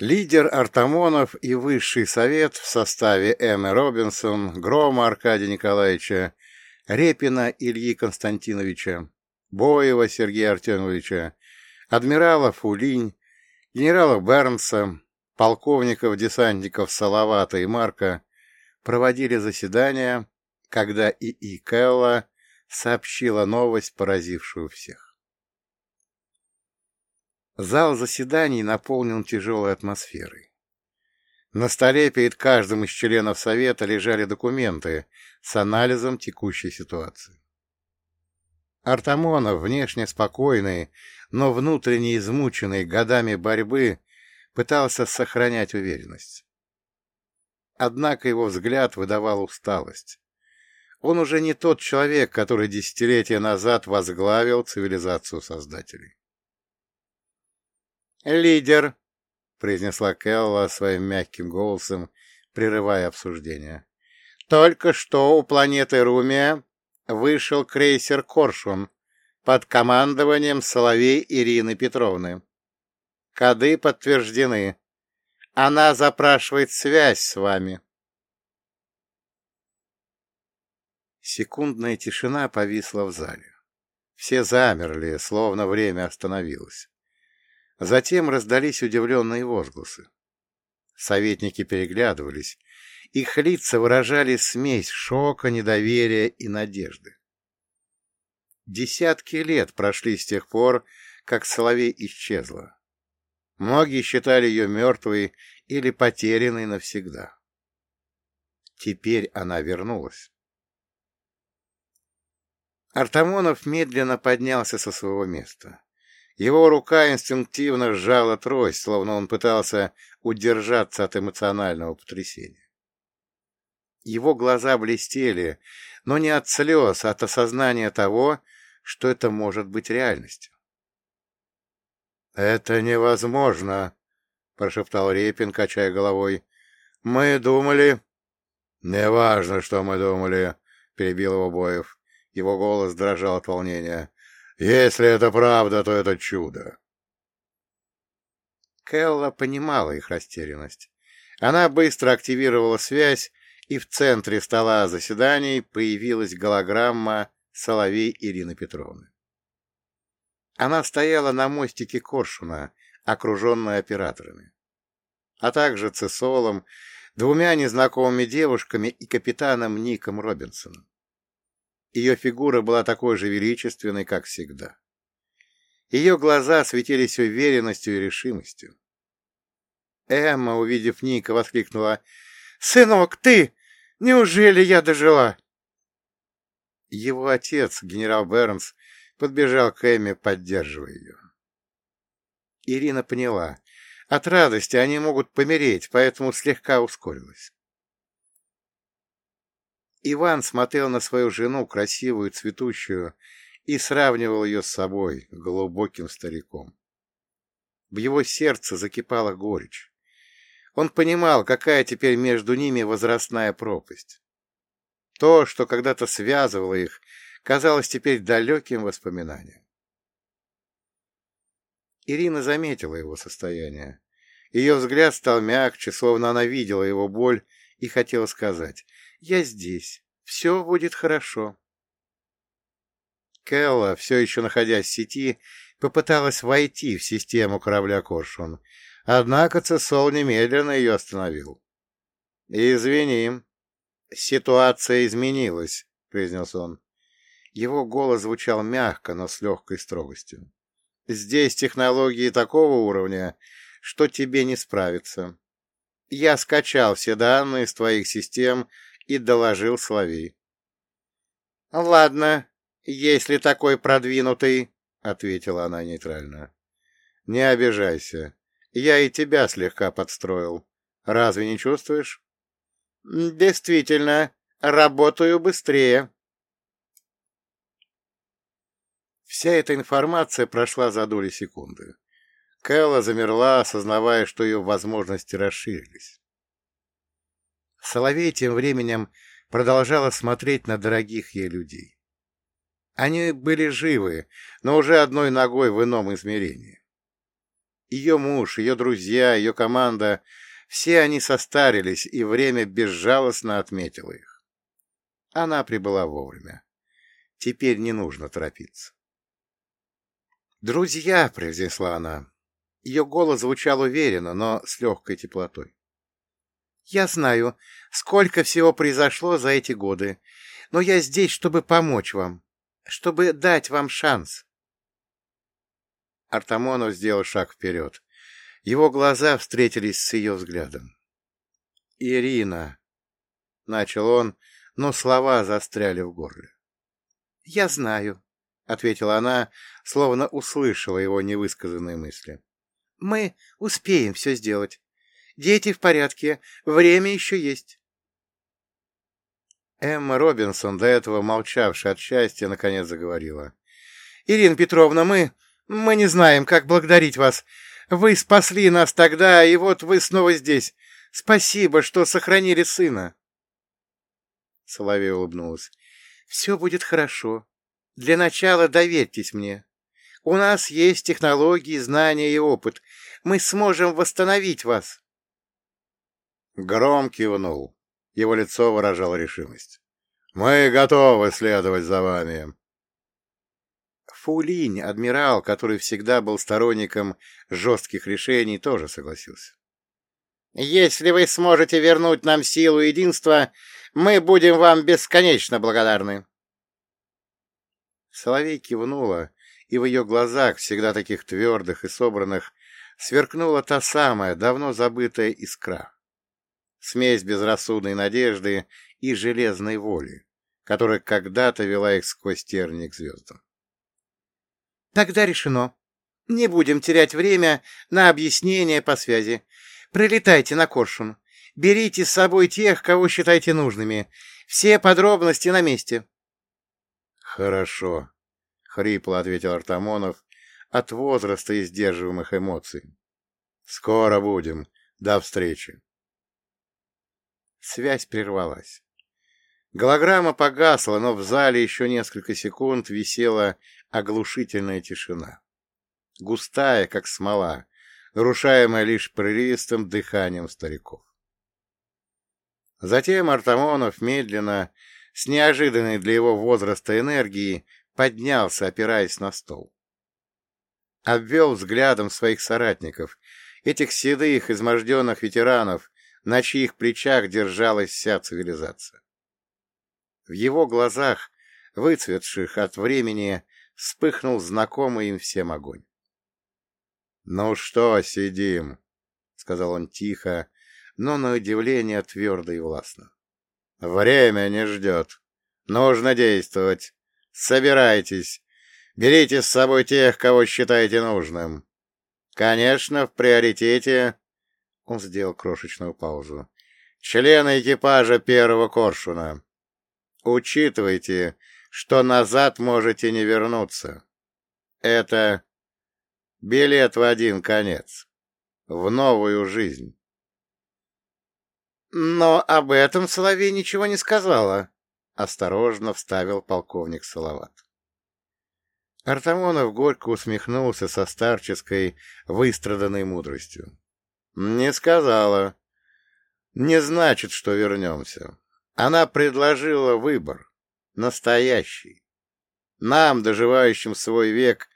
Лидер Артамонов и Высший Совет в составе Эммы Робинсон, Грома Аркадия Николаевича, Репина Ильи Константиновича, Боева Сергея Артемовича, адмиралов Улинь, генералов Бернса, полковников-десантников Салавата и Марка проводили заседания, когда ИИ Кэлла сообщила новость, поразившую всех. Зал заседаний наполнен тяжелой атмосферой. На столе перед каждым из членов Совета лежали документы с анализом текущей ситуации. Артамонов, внешне спокойный, но внутренне измученный годами борьбы, пытался сохранять уверенность. Однако его взгляд выдавал усталость. Он уже не тот человек, который десятилетия назад возглавил цивилизацию создателей. «Лидер», — произнесла Келла своим мягким голосом, прерывая обсуждение. «Только что у планеты Румия вышел крейсер «Коршун» под командованием Соловей Ирины Петровны. Коды подтверждены. Она запрашивает связь с вами. Секундная тишина повисла в зале. Все замерли, словно время остановилось. Затем раздались удивленные возгласы. Советники переглядывались. Их лица выражали смесь шока, недоверия и надежды. Десятки лет прошли с тех пор, как Соловей исчезла. Многие считали ее мертвой или потерянной навсегда. Теперь она вернулась. Артамонов медленно поднялся со своего места. Его рука инстинктивно сжала трость, словно он пытался удержаться от эмоционального потрясения. Его глаза блестели, но не от слез, а от осознания того, что это может быть реальностью. «Это невозможно», — прошептал Репин, качая головой. «Мы думали...» «Неважно, что мы думали», — перебил его Боев. Его голос дрожал от волнения. «Если это правда, то это чудо». Келла понимала их растерянность. Она быстро активировала связь, и в центре стола заседаний появилась голограмма Соловей Ирины Петровны. Она стояла на мостике Коршуна, окруженная операторами, а также Цесолом, двумя незнакомыми девушками и капитаном Ником Робинсоном. Ее фигура была такой же величественной, как всегда. Ее глаза светились уверенностью и решимостью. Эмма, увидев Ника, воскликнула. «Сынок, ты! Неужели я дожила?» Его отец, генерал Бернс, подбежал к Эмме, поддерживая ее. Ирина поняла. От радости они могут помереть, поэтому слегка ускорилась. Иван смотрел на свою жену, красивую, цветущую, и сравнивал ее с собой, глубоким стариком. В его сердце закипала горечь. Он понимал, какая теперь между ними возрастная пропасть. То, что когда-то связывало их, казалось теперь далеким воспоминанием. Ирина заметила его состояние. Ее взгляд стал мягче, словно она видела его боль и хотела сказать «Я здесь. Все будет хорошо». Келла, все еще находясь в сети, попыталась войти в систему корабля «Коршун», однако Цесол немедленно ее остановил. «Извини, «Ситуация изменилась», — произнес он. Его голос звучал мягко, но с легкой строгостью. «Здесь технологии такого уровня, что тебе не справиться. Я скачал все данные из твоих систем и доложил Соловей». «Ладно, если такой продвинутый», — ответила она нейтрально. «Не обижайся. Я и тебя слегка подстроил. Разве не чувствуешь?» Действительно, работаю быстрее. Вся эта информация прошла за доли секунды. Кэлла замерла, осознавая, что ее возможности расширились. Соловей тем временем продолжала смотреть на дорогих ей людей. Они были живы, но уже одной ногой в ином измерении. Ее муж, ее друзья, ее команда — все они состарились, и время безжалостно отметило их. Она прибыла вовремя. Теперь не нужно торопиться. «Друзья!» — произнесла она. Ее голос звучал уверенно, но с легкой теплотой. «Я знаю, сколько всего произошло за эти годы, но я здесь, чтобы помочь вам, чтобы дать вам шанс». Артамонов сделал шаг вперед. Его глаза встретились с ее взглядом. «Ирина!» — начал он, но слова застряли в горле. «Я знаю», — ответила она, словно услышала его невысказанные мысли. «Мы успеем все сделать. Дети в порядке, время еще есть». Эмма Робинсон, до этого молчавшая от счастья, наконец заговорила. «Ирина Петровна, мы... мы не знаем, как благодарить вас. Вы спасли нас тогда, и вот вы снова здесь. Спасибо, что сохранили сына. Соловей улыбнулась. Все будет хорошо. Для начала доверьтесь мне. У нас есть технологии, знания и опыт. Мы сможем восстановить вас. Гром кивнул. Его лицо выражало решимость. «Мы готовы следовать за вами». Фулинь, адмирал, который всегда был сторонником жестких решений, тоже согласился. «Если вы сможете вернуть нам силу единства, мы будем вам бесконечно благодарны». Соловей кивнула, и в ее глазах, всегда таких твердых и собранных, сверкнула та самая, давно забытая искра. Смесь безрассудной надежды и железной воли, которая когда-то вела их сквозь терник к звездам. Тогда решено. Не будем терять время на объяснение по связи. Прилетайте на Коршун. Берите с собой тех, кого считаете нужными. Все подробности на месте. Хорошо, — хрипло ответил Артамонов от возраста и сдерживаемых эмоций. Скоро будем. До встречи. Связь прервалась. Голограмма погасла, но в зале еще несколько секунд висела оглушительная тишина. Густая, как смола, нарушаемая лишь прерывистым дыханием стариков. Затем Артамонов медленно, с неожиданной для его возраста энергией, поднялся, опираясь на стол. Обвел взглядом своих соратников, этих седых, изможденных ветеранов, на чьих плечах держалась вся цивилизация. В его глазах, выцветших от времени, вспыхнул знакомый им всем огонь. — Ну что, сидим, — сказал он тихо, но на удивление твердо и властно. — Время не ждет. Нужно действовать. Собирайтесь. Берите с собой тех, кого считаете нужным. Конечно, в приоритете... Он сделал крошечную паузу. Члены экипажа первого коршуна. Учитывайте, что назад можете не вернуться. Это билет в один конец, в новую жизнь. Но об этом Соловей ничего не сказала, — осторожно вставил полковник Салават. Артамонов горько усмехнулся со старческой, выстраданной мудростью. — Не сказала. Не значит, что вернемся. Она предложила выбор настоящий. Нам, доживающим свой век,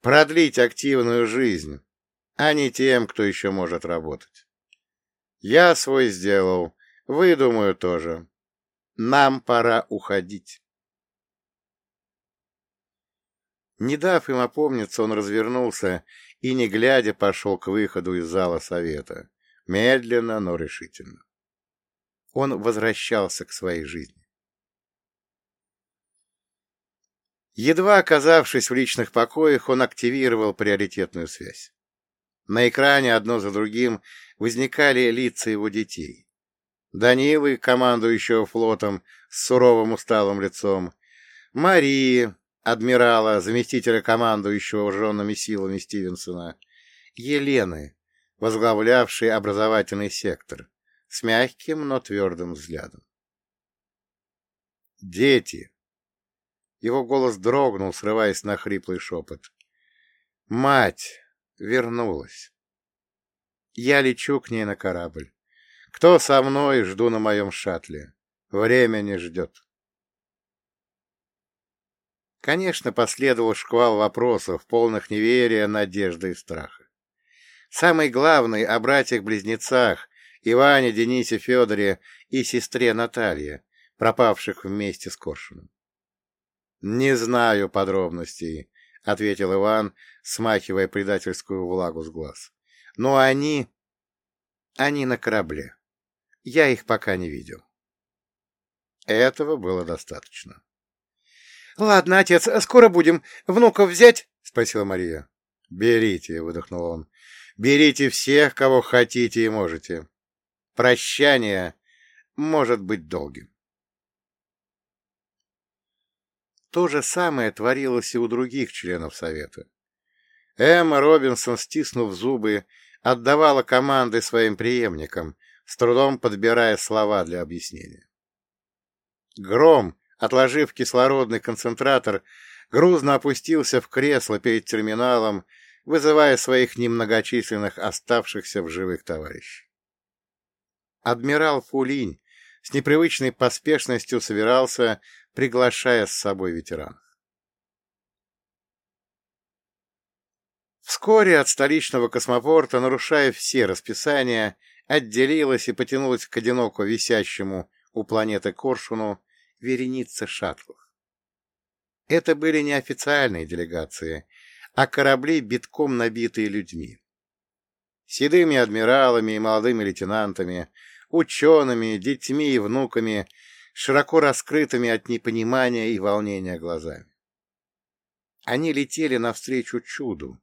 продлить активную жизнь, а не тем, кто еще может работать. Я свой сделал, вы, думаю, тоже. Нам пора уходить. Не дав им опомниться, он развернулся и, не глядя, пошел к выходу из зала совета. Медленно, но решительно. Он возвращался к своей жизни. Едва оказавшись в личных покоях, он активировал приоритетную связь. На экране одно за другим возникали лица его детей. Данилы, командующего флотом с суровым усталым лицом, Марии, адмирала, заместителя командующего вооруженными силами Стивенсона, Елены, возглавлявшей образовательный сектор, с мягким, но твердым взглядом. Дети, его голос дрогнул, срываясь на хриплый шепот. Мать вернулась. Я лечу к ней на корабль. Кто со мной, жду на моем шаттле. Время не ждет. Конечно, последовал шквал вопросов, полных неверия, надежды и страха. Самый главный о братьях-близнецах, Иване, Денисе, Федоре и сестре Наталье, пропавших вместе с Коршуном. «Не знаю подробностей», — ответил Иван, смахивая предательскую влагу с глаз. «Но они... они на корабле. Я их пока не видел». Этого было достаточно. — Ладно, отец, скоро будем. Внуков взять? — спросила Мария. — Берите, — выдохнул он. — Берите всех, кого хотите и можете. Прощание может быть долгим. То же самое творилось и у других членов Совета. Эмма Робинсон, стиснув зубы, отдавала команды своим преемникам, с трудом подбирая слова для объяснения. Гром, отложив кислородный концентратор, грузно опустился в кресло перед терминалом, вызывая своих немногочисленных оставшихся в живых товарищей. Адмирал Фулинь с непривычной поспешностью собирался, приглашая с собой ветеранов. Вскоре от столичного космопорта, нарушая все расписания, отделилась и потянулась к одиноко висящему у планеты Коршуну вереница шаттлов. Это были не официальные делегации, а корабли, битком набитые людьми. Седыми адмиралами и молодыми лейтенантами, учеными, детьми и внуками, широко раскрытыми от непонимания и волнения глазами. Они летели навстречу чуду,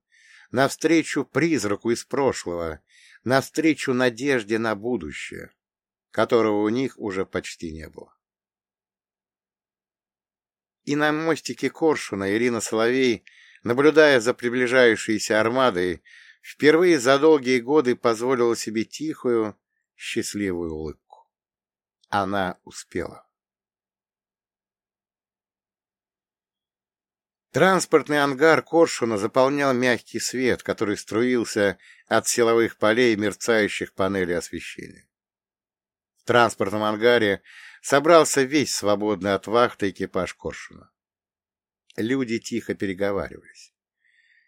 навстречу призраку из прошлого, навстречу надежде на будущее, которого у них уже почти не было. И на мостике Коршуна Ирина Соловей, наблюдая за приближающейся армадой, впервые за долгие годы позволила себе тихую, счастливую улыбку. Она успела. Транспортный ангар Коршуна заполнял мягкий свет, который струился от силовых полей мерцающих панелей освещения. В транспортном ангаре собрался весь свободный от вахты экипаж Коршуна. Люди тихо переговаривались.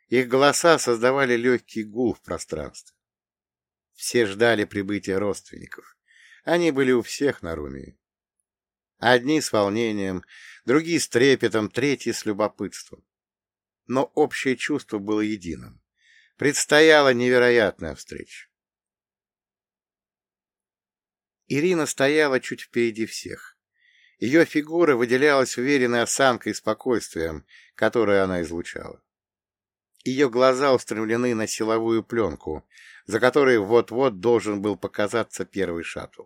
Их голоса создавали легкий гул в пространстве. Все ждали прибытия родственников. Они были у всех на Румии. Одни с волнением, другие с трепетом, третьи с любопытством. Но общее чувство было единым. Предстояла невероятная встреча. Ирина стояла чуть впереди всех. Ее фигура выделялась уверенной осанкой и спокойствием, которое она излучала. Ее глаза устремлены на силовую пленку, за которой вот-вот должен был показаться первый шаттл.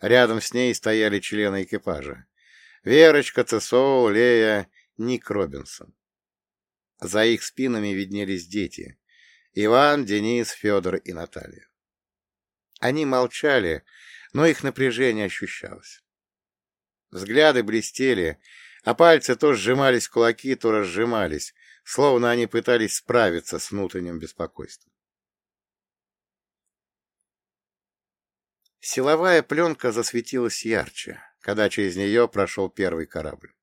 Рядом с ней стояли члены экипажа. Верочка, Цесоу, Лея, Ник Робинсон. За их спинами виднелись дети. Иван, Денис, Федор и Наталья. Они молчали, но их напряжение ощущалось. Взгляды блестели, а пальцы то сжимались в кулаки, то разжимались, словно они пытались справиться с внутренним беспокойством. Силовая пленка засветилась ярче, когда через нее прошел первый корабль.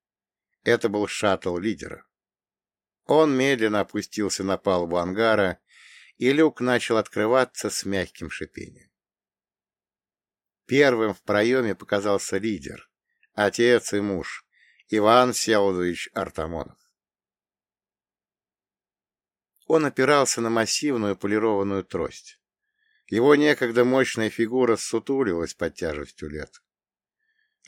Это был шаттл лидера. Он медленно опустился на палубу ангара, и люк начал открываться с мягким шипением. Первым в проеме показался лидер, отец и муж, Иван Всеволодович Артамонов. Он опирался на массивную полированную трость. Его некогда мощная фигура сутулилась под тяжестью лет.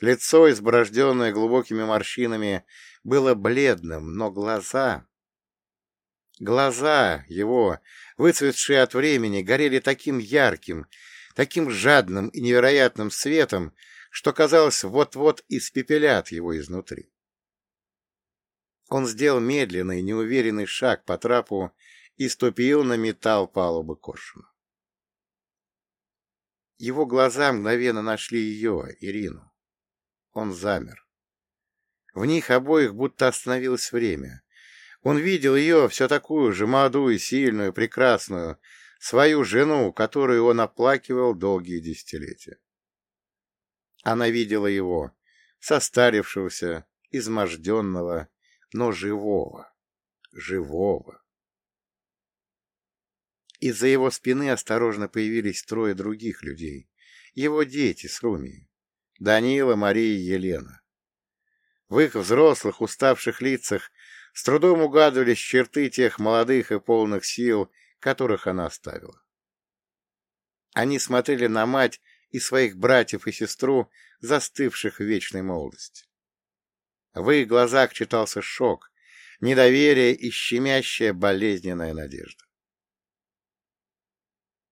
Лицо, изборожденное глубокими морщинами, было бледным, но глаза... Глаза его, выцветшие от времени, горели таким ярким, таким жадным и невероятным светом, что, казалось, вот-вот испепелят его изнутри. Он сделал медленный, неуверенный шаг по трапу и ступил на металл палубы Коршуна. Его глаза мгновенно нашли ее, Ирину. Он замер. В них обоих будто остановилось время. Он видел ее, все такую же молодую, сильную, прекрасную, свою жену, которую он оплакивал долгие десятилетия. Она видела его, состарившегося, изможденного, но живого, живого. Из-за его спины осторожно появились трое других людей, его дети с Румией, Данила, Мария и Елена. В их взрослых, уставших лицах с трудом угадывались черты тех молодых и полных сил, которых она оставила. Они смотрели на мать и своих братьев и сестру, застывших в вечной молодости. В их глазах читался шок, недоверие и щемящая болезненная надежда.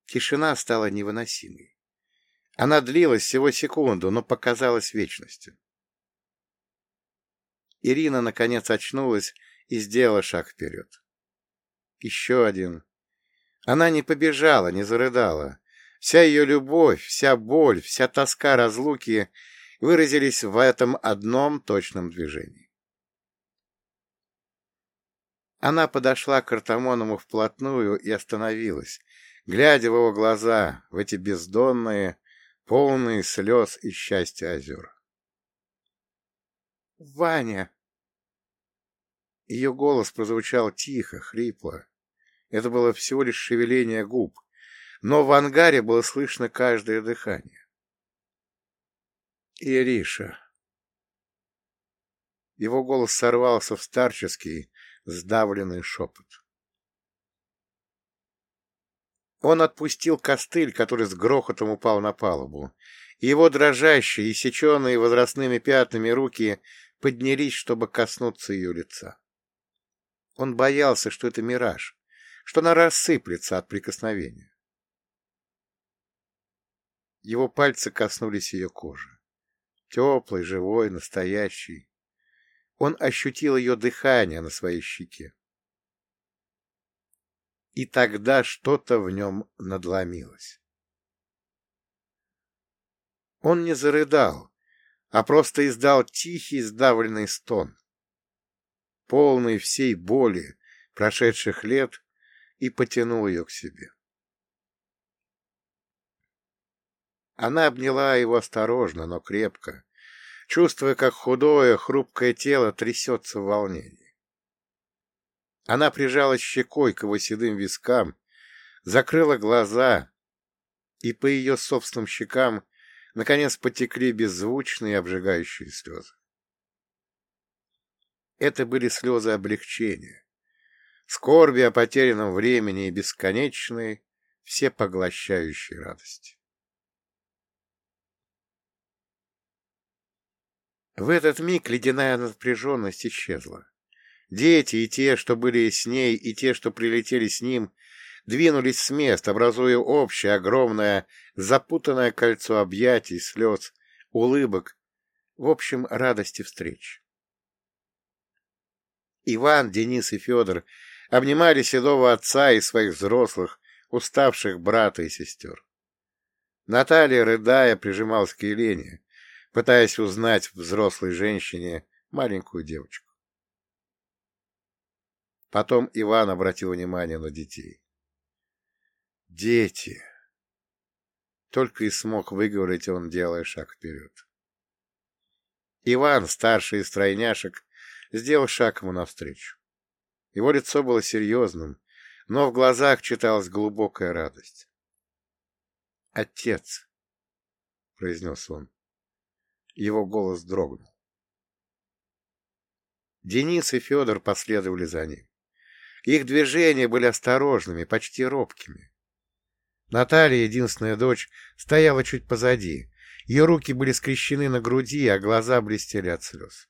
Тишина стала невыносимой. Она длилась всего секунду, но показалась вечностью. Ирина, наконец, очнулась и сделала шаг вперед. Еще один. Она не побежала, не зарыдала. Вся ее любовь, вся боль, вся тоска разлуки выразились в этом одном точном движении. Она подошла к Артамонову вплотную и остановилась, глядя в его глаза, в эти бездонные, полные слез и счастья озера. «Ваня!» Ее голос прозвучал тихо, хрипло. Это было всего лишь шевеление губ, но в ангаре было слышно каждое дыхание. «Ириша!» Его голос сорвался в старческий, сдавленный шепот. Он отпустил костыль, который с грохотом упал на палубу, и его дрожащие, иссеченные возрастными пятнами руки поднялись, чтобы коснуться ее лица. Он боялся, что это мираж, что она рассыплется от прикосновения. Его пальцы коснулись ее кожи. Теплый, живой, настоящий. Он ощутил ее дыхание на своей щеке. И тогда что-то в нем надломилось. Он не зарыдал, а просто издал тихий сдавленный стон, полный всей боли прошедших лет, и потянул ее к себе. Она обняла его осторожно, но крепко, чувствуя, как худое, хрупкое тело трясется в волнении. Она прижалась щекой к его седым вискам, закрыла глаза, и по ее собственным щекам наконец потекли беззвучные обжигающие слезы. Это были слезы облегчения, скорби о потерянном времени и бесконечной, всепоглощающей радости. В этот миг ледяная напряженность исчезла. Дети и те, что были с ней, и те, что прилетели с ним, двинулись с мест, образуя общее, огромное, запутанное кольцо объятий, слез, улыбок, в общем, радости встреч. Иван, Денис и Федор обнимали седого отца и своих взрослых, уставших брата и сестер. Наталья, рыдая, прижималась к Елене, пытаясь узнать в взрослой женщине маленькую девочку. Потом Иван обратил внимание на детей. «Дети!» Только и смог выговорить он, делая шаг вперед. Иван, старший из тройняшек, сделал шаг ему навстречу. Его лицо было серьезным, но в глазах читалась глубокая радость. «Отец!» — произнес он. Его голос дрогнул. Денис и Федор последовали за ним. Их движения были осторожными, почти робкими. Наталья, единственная дочь, стояла чуть позади. Ее руки были скрещены на груди, а глаза блестели от слез.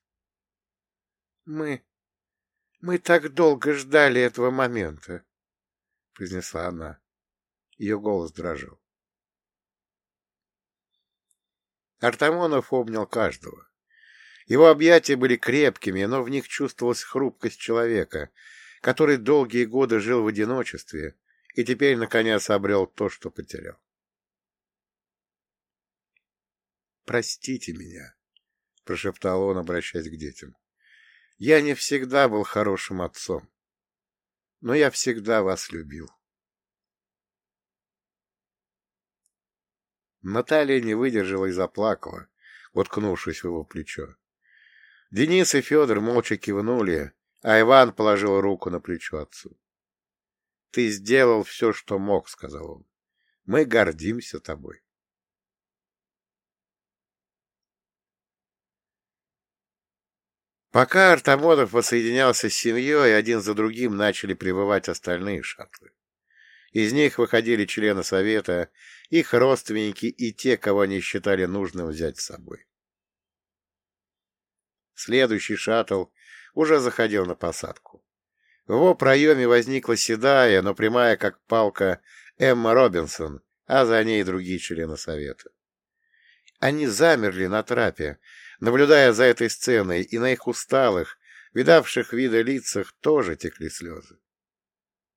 — Мы... мы так долго ждали этого момента, — произнесла она. Ее голос дрожал. Артамонов обнял каждого. Его объятия были крепкими, но в них чувствовалась хрупкость человека, который долгие годы жил в одиночестве и теперь, наконец, обрел то, что потерял. «Простите меня», — прошептал он, обращаясь к детям. Я не всегда был хорошим отцом, но я всегда вас любил. Наталья не выдержала и заплакала, уткнувшись в его плечо. Денис и Федор молча кивнули, а Иван положил руку на плечо отцу. — Ты сделал все, что мог, — сказал он. — Мы гордимся тобой. Пока Артамонов воссоединялся с семьей, один за другим начали прибывать остальные шаттлы. Из них выходили члены совета, их родственники и те, кого они считали нужным взять с собой. Следующий шаттл уже заходил на посадку. В его проеме возникла седая, но прямая, как палка, Эмма Робинсон, а за ней другие члены совета. Они замерли на трапе, наблюдая за этой сценой, и на их усталых, видавших вида лицах тоже текли слезы.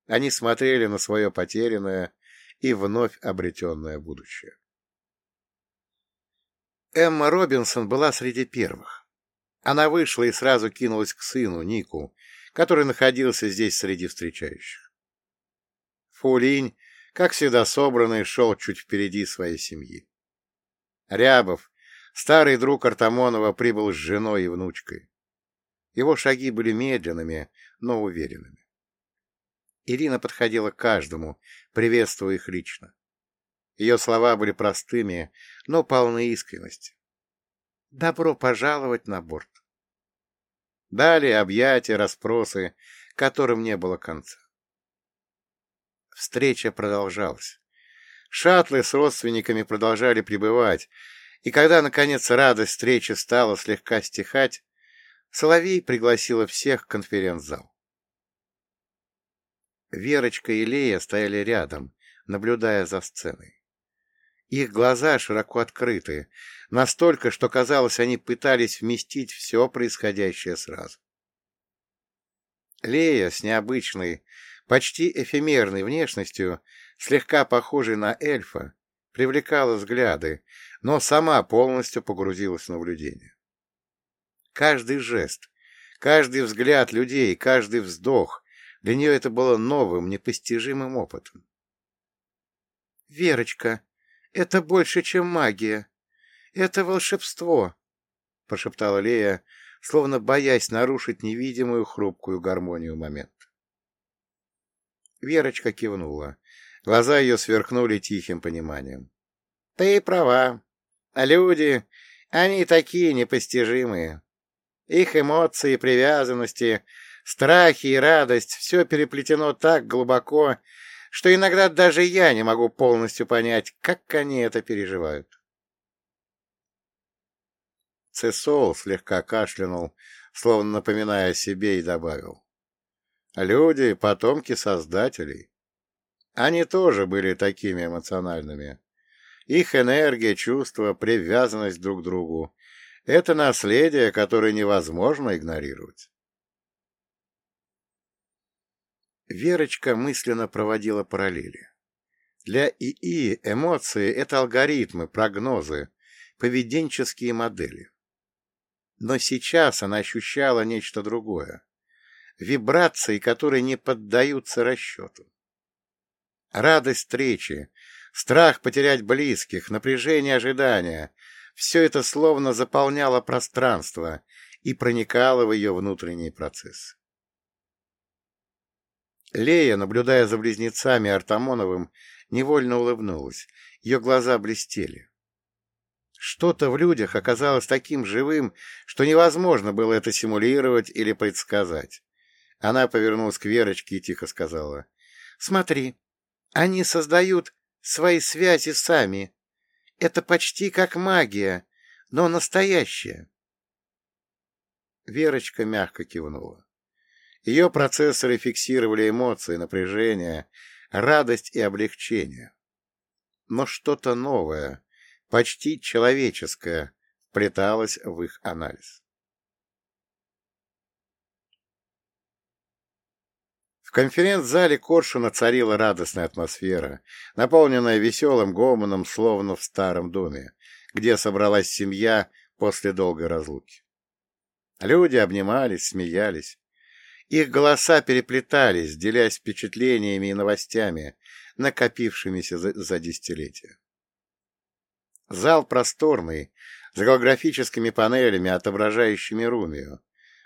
Они смотрели на свое потерянное и вновь обретенное будущее. Эмма Робинсон была среди первых. Она вышла и сразу кинулась к сыну, Нику, который находился здесь среди встречающих. Фулинь, как всегда собранный, шел чуть впереди своей семьи. Рябов, старый друг Артамонова, прибыл с женой и внучкой. Его шаги были медленными, но уверенными. Ирина подходила к каждому, приветствуя их лично. Ее слова были простыми, но полны искренности. «Добро пожаловать на борт!» Далее объятия, расспросы, которым не было конца. Встреча продолжалась. Шаттлы с родственниками продолжали пребывать, и когда, наконец, радость встречи стала слегка стихать, Соловей пригласила всех в конференц-зал. Верочка и Лея стояли рядом, наблюдая за сценой. Их глаза широко открыты, настолько, что, казалось, они пытались вместить все происходящее сразу. Лея с необычной, почти эфемерной внешностью, слегка похожей на эльфа, привлекала взгляды, но сама полностью погрузилась в наблюдение. Каждый жест, каждый взгляд людей, каждый вздох для нее это было новым, непостижимым опытом. «Верочка, это больше, чем магия. Это волшебство», — прошептала Лея, словно боясь нарушить невидимую хрупкую гармонию момента. Верочка кивнула. Глаза ее сверкнули тихим пониманием. — Ты права. Люди, они такие непостижимые. Их эмоции, привязанности, страхи и радость — все переплетено так глубоко, что иногда даже я не могу полностью понять, как они это переживают. Цесол слегка кашлянул, словно напоминая себе, и добавил. Люди — потомки создателей. Они тоже были такими эмоциональными. Их энергия, чувства, привязанность друг к другу — это наследие, которое невозможно игнорировать. Верочка мысленно проводила параллели. Для ИИ эмоции — это алгоритмы, прогнозы, поведенческие модели. Но сейчас она ощущала нечто другое. Вибрации, которые не поддаются расчету. Радость встречи, Страх потерять близких, напряжение ожидания — все это словно заполняло пространство и проникало в ее внутренний процесс. Лея, наблюдая за близнецами Артамоновым, невольно улыбнулась. Ее глаза блестели. Что-то в людях оказалось таким живым, что невозможно было это симулировать или предсказать. Она повернулась к Верочке и тихо сказала. — Смотри, они создают свои связи сами. Это почти как магия, но настоящая. Верочка мягко кивнула. Ее процессоры фиксировали эмоции, напряжение, радость и облегчение. Но что-то новое, почти человеческое, вплеталось в их анализ. Конференц-зале Коршуна царила радостная атмосфера, наполненная веселым гомоном, словно в старом доме, где собралась семья после долгой разлуки. Люди обнимались, смеялись. Их голоса переплетались, делясь впечатлениями и новостями, накопившимися за, за десятилетия. Зал просторный, с голографическими панелями, отображающими Румию,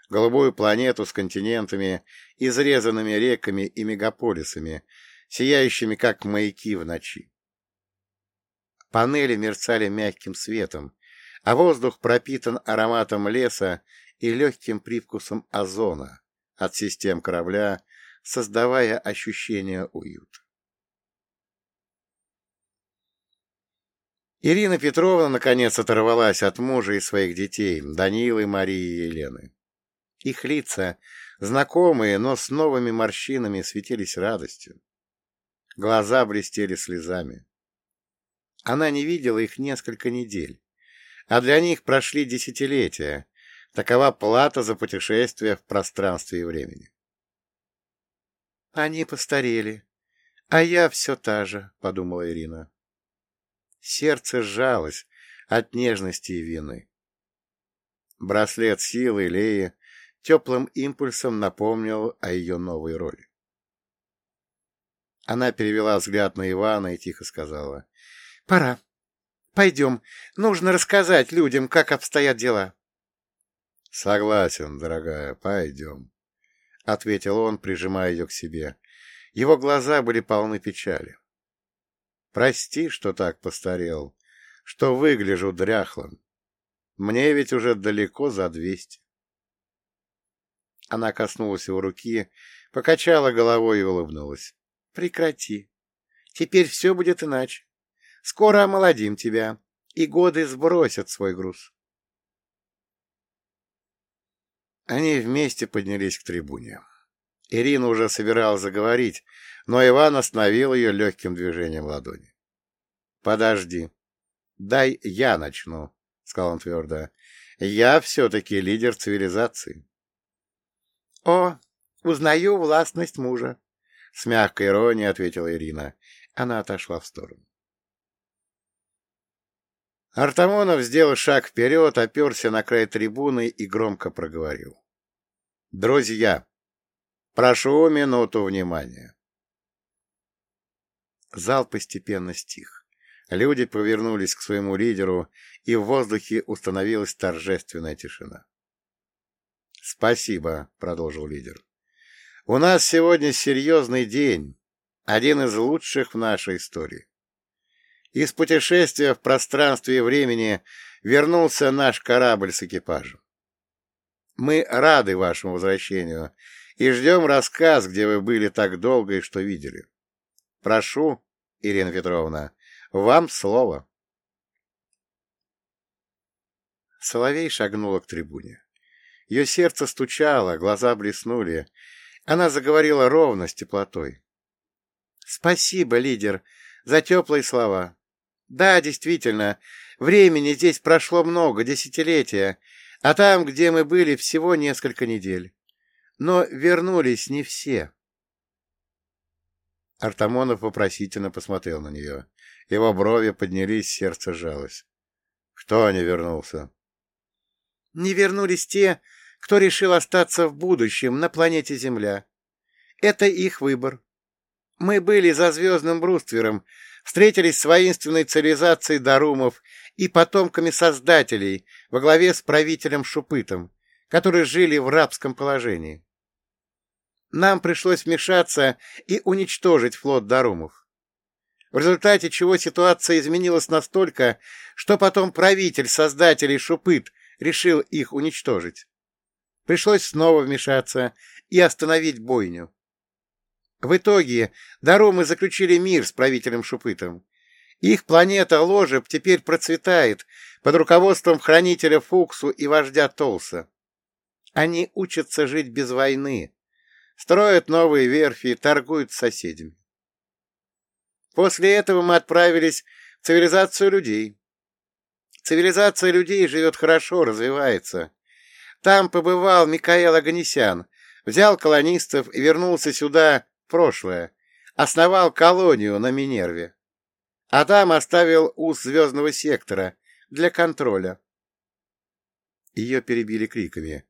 голубую планету с континентами, изрезанными реками и мегаполисами, сияющими как маяки в ночи. Панели мерцали мягким светом, а воздух пропитан ароматом леса и легким привкусом озона от систем корабля, создавая ощущение уюта. Ирина Петровна, наконец, оторвалась от мужа и своих детей, Данилы, Марии и Елены. Их лица, знакомые, но с новыми морщинами, светились радостью. Глаза блестели слезами. Она не видела их несколько недель, а для них прошли десятилетия. Такова плата за путешествие в пространстве и времени. «Они постарели, а я все та же», — подумала Ирина. Сердце сжалось от нежности и вины. Браслет силы Леи теплым импульсом напомнил о ее новой роли. Она перевела взгляд на Ивана и тихо сказала. — Пора. Пойдем. Нужно рассказать людям, как обстоят дела. — Согласен, дорогая, пойдем, — ответил он, прижимая ее к себе. Его глаза были полны печали. Прости, что так постарел, что выгляжу дряхлым. Мне ведь уже далеко за двести. Она коснулась его руки, покачала головой и улыбнулась. — Прекрати. Теперь все будет иначе. Скоро омолодим тебя, и годы сбросят свой груз. Они вместе поднялись к трибуне. Ирина уже собиралась заговорить, но Иван остановил ее легким движением ладони. — Подожди. Дай я начну, — сказал он твердо. — Я все-таки лидер цивилизации. — О, узнаю властность мужа, — с мягкой иронией ответила Ирина. Она отошла в сторону. Артамонов сделал шаг вперед, оперся на край трибуны и громко проговорил. — Друзья, прошу минуту внимания. Зал постепенно стих. Люди повернулись к своему лидеру, и в воздухе установилась торжественная тишина. «Спасибо», — продолжил лидер. «У нас сегодня серьезный день, один из лучших в нашей истории. Из путешествия в пространстве и времени вернулся наш корабль с экипажем. Мы рады вашему возвращению и ждем рассказ, где вы были так долго и что видели. Прошу, Ирина Петровна, вам слово. Соловей шагнула к трибуне. Ее сердце стучало, глаза блеснули. Она заговорила ровно, с теплотой. — Спасибо, лидер, за теплые слова. Да, действительно, времени здесь прошло много, десятилетия, а там, где мы были, всего несколько недель. Но вернулись не все. Артамонов вопросительно посмотрел на нее. Его брови поднялись, сердце сжалось. Кто не вернулся? Не вернулись те, кто решил остаться в будущем на планете Земля. Это их выбор. Мы были за звездным бруствером, встретились с воинственной цивилизацией Дарумов и потомками создателей во главе с правителем Шупытом, которые жили в рабском положении. Нам пришлось вмешаться и уничтожить флот Дарумов. В результате чего ситуация изменилась настолько, что потом правитель создателей Шупыт решил их уничтожить. Пришлось снова вмешаться и остановить бойню. В итоге Дарумы заключили мир с правителем Шупытом. Их планета Ложеб теперь процветает под руководством хранителя Фуксу и вождя Толса. Они учатся жить без войны, строят новые верфи, торгуют с соседями. После этого мы отправились в цивилизацию людей. Цивилизация людей живет хорошо, развивается. Там побывал Микаэл Аганесян, взял колонистов и вернулся сюда в прошлое, основал колонию на Минерве. А там оставил ус звездного сектора для контроля. Ее перебили криками.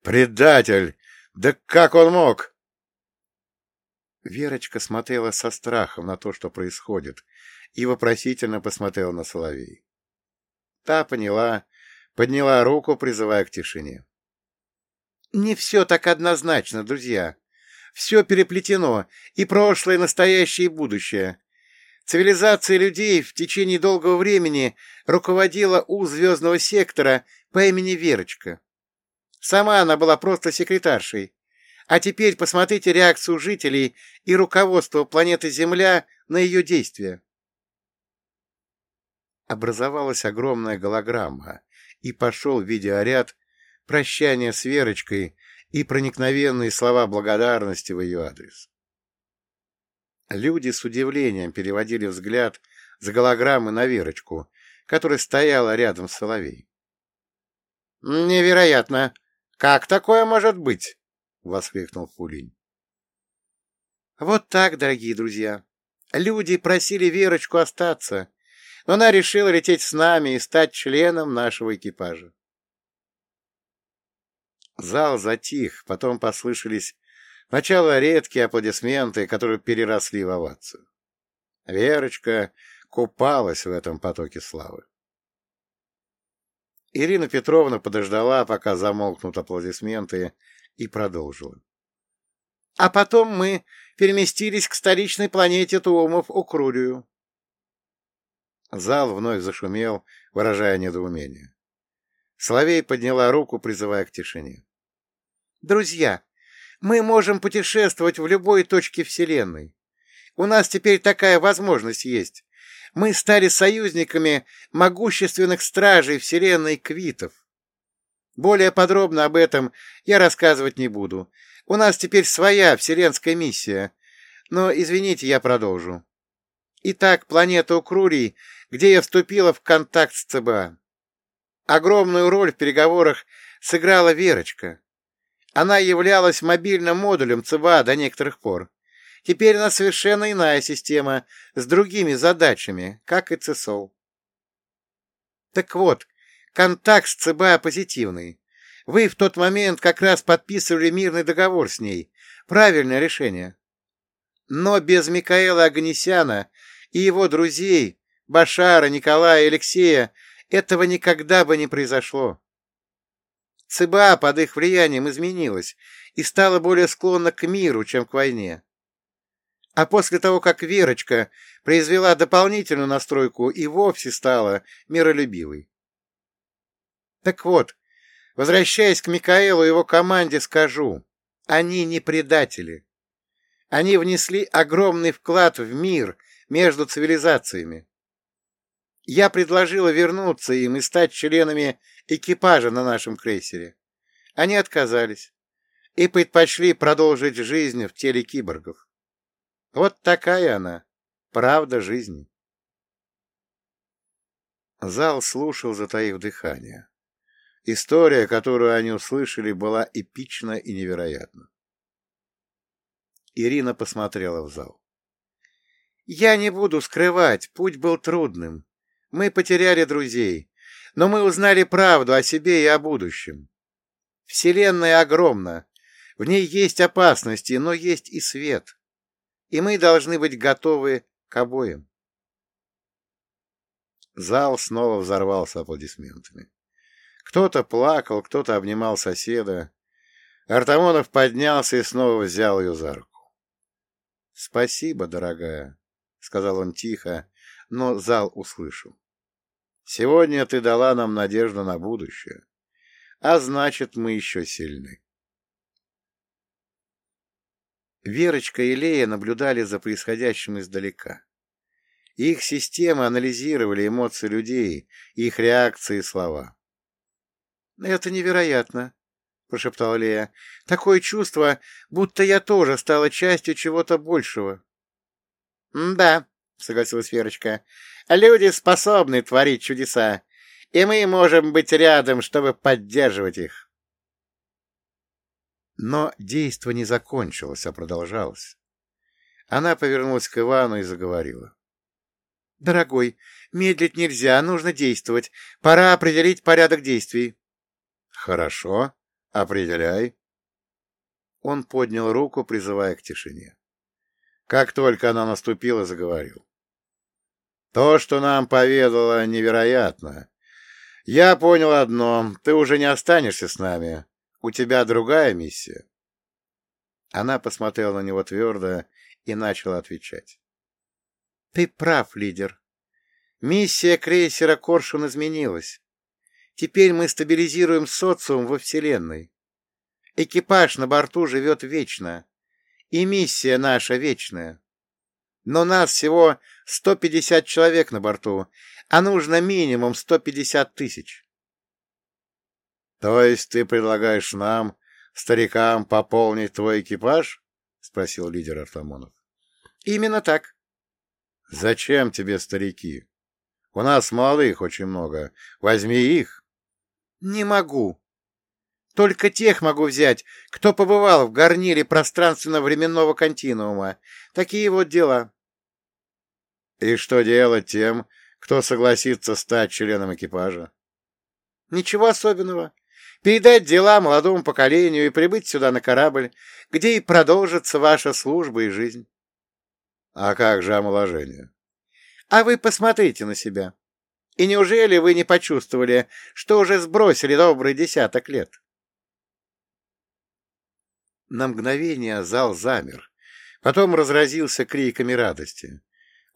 «Предатель! Да как он мог?» Верочка смотрела со страхом на то, что происходит, и вопросительно посмотрела на Соловей. Та поняла, подняла руку, призывая к тишине. Не все так однозначно, друзья. Все переплетено, и прошлое, и настоящее, и будущее. Цивилизация людей в течение долгого времени руководила у звездного сектора по имени Верочка. Сама она была просто секретаршей. А теперь посмотрите реакцию жителей и руководства планеты Земля на ее действия. Образовалась огромная голограмма, и пошел видеоряд прощания с Верочкой и проникновенные слова благодарности в ее адрес. Люди с удивлением переводили взгляд с голограммы на Верочку, которая стояла рядом с Соловей. «Невероятно! Как такое может быть?» — воскликнул Фулинь. «Вот так, дорогие друзья. Люди просили Верочку остаться, но она решила лететь с нами и стать членом нашего экипажа. Зал затих, потом послышались сначала редкие аплодисменты, которые переросли в овацию. Верочка купалась в этом потоке славы. Ирина Петровна подождала, пока замолкнут аплодисменты, и продолжила. А потом мы переместились к столичной планете Туумов Укрурию. Зал вновь зашумел, выражая недоумение. Соловей подняла руку, призывая к тишине. «Друзья, мы можем путешествовать в любой точке Вселенной. У нас теперь такая возможность есть. Мы стали союзниками могущественных стражей Вселенной Квитов. Более подробно об этом я рассказывать не буду. У нас теперь своя вселенская миссия. Но, извините, я продолжу. Итак, планета Укрурий где я вступила в контакт с ЦБА. Огромную роль в переговорах сыграла Верочка. Она являлась мобильным модулем ЦБА до некоторых пор. Теперь она совершенно иная система, с другими задачами, как и ЦСОЛ. Так вот, контакт с ЦБА позитивный. Вы в тот момент как раз подписывали мирный договор с ней. Правильное решение. Но без Микаэла Аганесяна и его друзей Башара, Николая, Алексея, этого никогда бы не произошло. ЦБА под их влиянием изменилась и стала более склонна к миру, чем к войне. А после того, как Верочка произвела дополнительную настройку и вовсе стала миролюбивой. Так вот, возвращаясь к Микаэлу и его команде, скажу, они не предатели. Они внесли огромный вклад в мир между цивилизациями. Я предложила вернуться им и стать членами экипажа на нашем крейсере. Они отказались и предпочли продолжить жизнь в теле киборгов. Вот такая она, правда жизни. Зал слушал, затаив дыхание. История, которую они услышали, была эпична и невероятна. Ирина посмотрела в зал. «Я не буду скрывать, путь был трудным. Мы потеряли друзей, но мы узнали правду о себе и о будущем. Вселенная огромна, в ней есть опасности, но есть и свет, и мы должны быть готовы к обоим. Зал снова взорвался аплодисментами. Кто-то плакал, кто-то обнимал соседа. Артамонов поднялся и снова взял ее за руку. — Спасибо, дорогая, — сказал он тихо, но зал услышал. Сегодня ты дала нам надежду на будущее, а значит, мы еще сильны. Верочка и Лея наблюдали за происходящим издалека. Их системы анализировали эмоции людей, их реакции и слова. «Это невероятно», — прошептала Лея. «Такое чувство, будто я тоже стала частью чего-то большего». «Да», — согласилась Верочка, Люди способны творить чудеса, и мы можем быть рядом, чтобы поддерживать их. Но действо не закончилось, а продолжалось. Она повернулась к Ивану и заговорила. — Дорогой, медлить нельзя, нужно действовать. Пора определить порядок действий. — Хорошо, определяй. Он поднял руку, призывая к тишине. Как только она наступила, заговорил. То, что нам поведала, невероятно. Я понял одно. Ты уже не останешься с нами. У тебя другая миссия. Она посмотрела на него твердо и начала отвечать. — Ты прав, лидер. Миссия крейсера «Коршун» изменилась. Теперь мы стабилизируем социум во Вселенной. Экипаж на борту живет вечно. И миссия наша вечная. Но нас всего 150 человек на борту, а нужно минимум 150 тысяч. — То есть ты предлагаешь нам, старикам, пополнить твой экипаж? — спросил лидер Артамонов. — Именно так. — Зачем тебе старики? У нас молодых очень много. Возьми их. — Не могу. Только тех могу взять, кто побывал в гарнире пространственно-временного континуума. Такие вот дела. И что делать тем, кто согласится стать членом экипажа? Ничего особенного. Передать дела молодому поколению и прибыть сюда на корабль, где и продолжится ваша служба и жизнь. А как же омоложение? А вы посмотрите на себя. И неужели вы не почувствовали, что уже сбросили добрый десяток лет? На мгновение зал замер, потом разразился криками радости.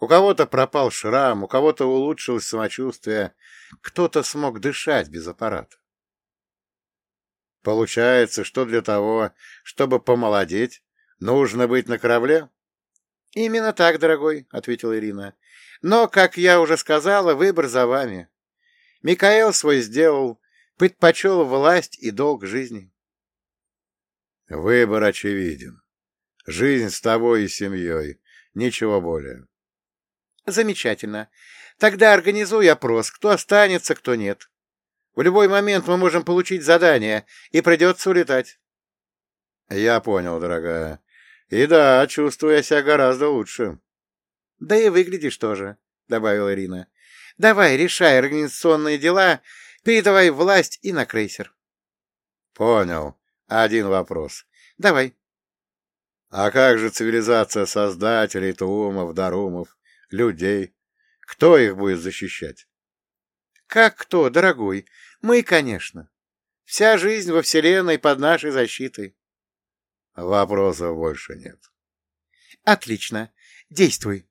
У кого-то пропал шрам, у кого-то улучшилось самочувствие, кто-то смог дышать без аппарата. Получается, что для того, чтобы помолодеть, нужно быть на корабле? — Именно так, дорогой, — ответила Ирина. — Но, как я уже сказала, выбор за вами. Микаэл свой сделал, предпочел власть и долг жизни. Выбор очевиден. Жизнь с тобой и семьей. Ничего более. Замечательно. Тогда организуй опрос, кто останется, кто нет. В любой момент мы можем получить задание, и придется улетать. Я понял, дорогая. И да, чувствую я себя гораздо лучше. Да и выглядишь тоже, добавила Ирина. Давай, решай организационные дела, передавай власть и на крейсер. Понял. Один вопрос. Давай. А как же цивилизация создателей Туумов, Дарумов, людей? Кто их будет защищать? Как кто, дорогой? Мы, конечно. Вся жизнь во Вселенной под нашей защитой. Вопросов больше нет. Отлично. Действуй.